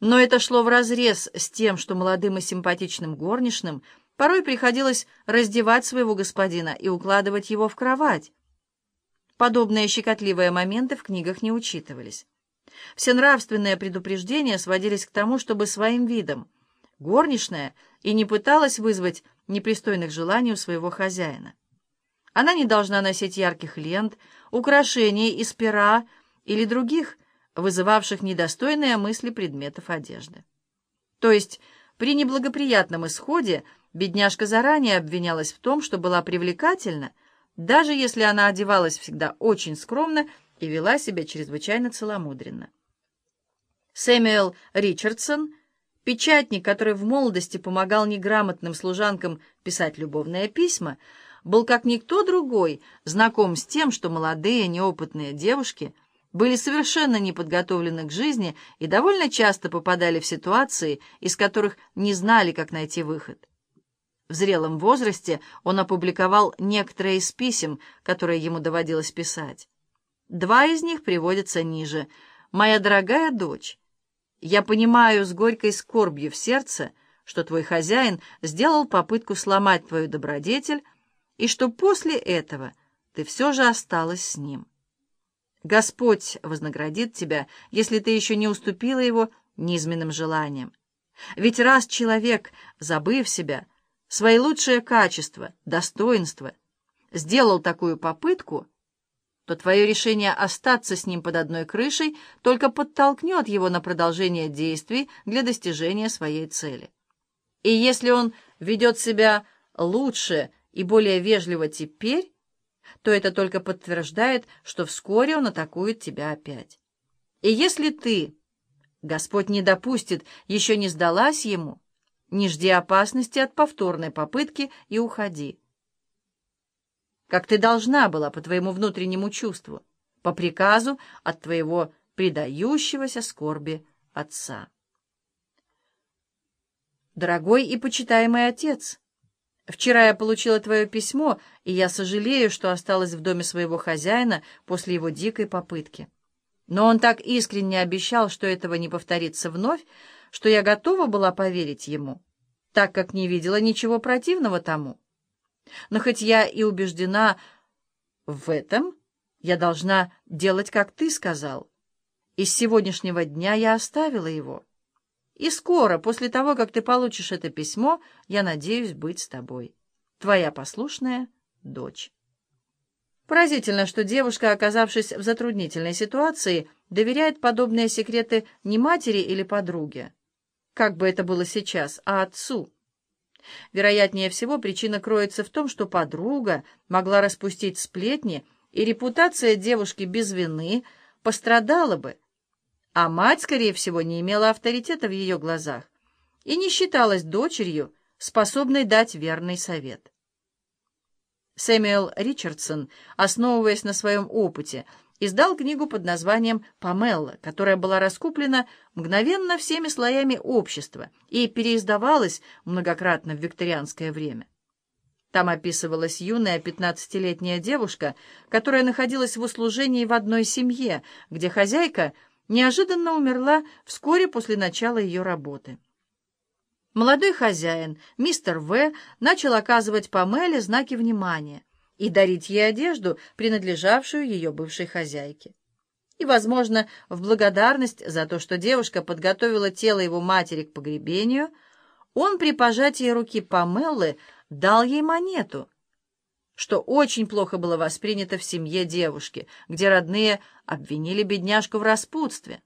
Но это шло вразрез с тем, что молодым и симпатичным горничным порой приходилось раздевать своего господина и укладывать его в кровать. Подобные щекотливые моменты в книгах не учитывались. Все нравственные предупреждения сводились к тому, чтобы своим видом горничная и не пыталась вызвать непристойных желаний у своего хозяина. Она не должна носить ярких лент, украшений из пера или других, вызывавших недостойные мысли предметов одежды. То есть при неблагоприятном исходе бедняжка заранее обвинялась в том, что была привлекательна, даже если она одевалась всегда очень скромно и вела себя чрезвычайно целомудренно. Сэмюэл Ричардсон, печатник, который в молодости помогал неграмотным служанкам писать любовные письма, был как никто другой знаком с тем, что молодые неопытные девушки были совершенно не подготовлены к жизни и довольно часто попадали в ситуации, из которых не знали, как найти выход. В зрелом возрасте он опубликовал некоторые из писем, которые ему доводилось писать. Два из них приводятся ниже. «Моя дорогая дочь, я понимаю с горькой скорбью в сердце, что твой хозяин сделал попытку сломать твою добродетель, и что после этого ты все же осталась с ним. Господь вознаградит тебя, если ты еще не уступила его низменным желаниям. Ведь раз человек, забыв себя, свои лучшие качества, достоинства, сделал такую попытку, то твое решение остаться с ним под одной крышей только подтолкнет его на продолжение действий для достижения своей цели. И если он ведет себя лучше и более вежливо теперь, то это только подтверждает, что вскоре он атакует тебя опять. И если ты, Господь не допустит, еще не сдалась ему, не жди опасности от повторной попытки и уходи. Как ты должна была по твоему внутреннему чувству, по приказу от твоего предающегося скорби отца. Дорогой и почитаемый отец, вчера я получила твое письмо, и я сожалею, что осталась в доме своего хозяина после его дикой попытки. Но он так искренне обещал, что этого не повторится вновь, что я готова была поверить ему, так как не видела ничего противного тому. Но хоть я и убеждена в этом, я должна делать, как ты сказал. И с сегодняшнего дня я оставила его. И скоро, после того, как ты получишь это письмо, я надеюсь быть с тобой. Твоя послушная дочь. Поразительно, что девушка, оказавшись в затруднительной ситуации, доверяет подобные секреты не матери или подруге, как бы это было сейчас, а отцу. Вероятнее всего, причина кроется в том, что подруга могла распустить сплетни, и репутация девушки без вины пострадала бы, а мать, скорее всего, не имела авторитета в ее глазах и не считалась дочерью, способной дать верный совет. Сэмюэл Ричардсон, основываясь на своем опыте, издал книгу под названием «Памелла», которая была раскуплена мгновенно всеми слоями общества и переиздавалась многократно в викторианское время. Там описывалась юная пятнадцатилетняя девушка, которая находилась в услужении в одной семье, где хозяйка неожиданно умерла вскоре после начала ее работы. Молодой хозяин, мистер В., начал оказывать Памеле знаки внимания и дарить ей одежду, принадлежавшую ее бывшей хозяйке. И, возможно, в благодарность за то, что девушка подготовила тело его матери к погребению, он при пожатии руки Памеллы дал ей монету, что очень плохо было воспринято в семье девушки, где родные обвинили бедняжку в распутстве.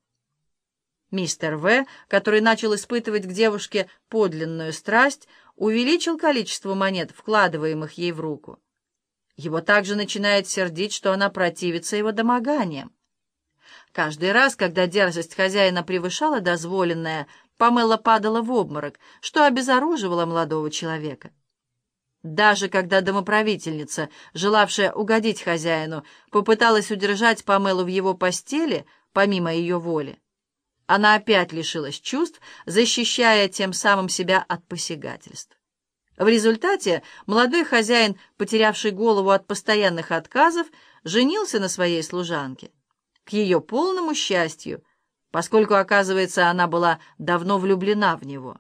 Мистер В., который начал испытывать к девушке подлинную страсть, увеличил количество монет, вкладываемых ей в руку. Его также начинает сердить, что она противится его домоганиям. Каждый раз, когда дерзость хозяина превышала дозволенное, Памела падала в обморок, что обезоруживало молодого человека. Даже когда домоправительница, желавшая угодить хозяину, попыталась удержать Памелу в его постели, помимо ее воли, она опять лишилась чувств, защищая тем самым себя от посягательств. В результате молодой хозяин, потерявший голову от постоянных отказов, женился на своей служанке. К ее полному счастью, поскольку, оказывается, она была давно влюблена в него.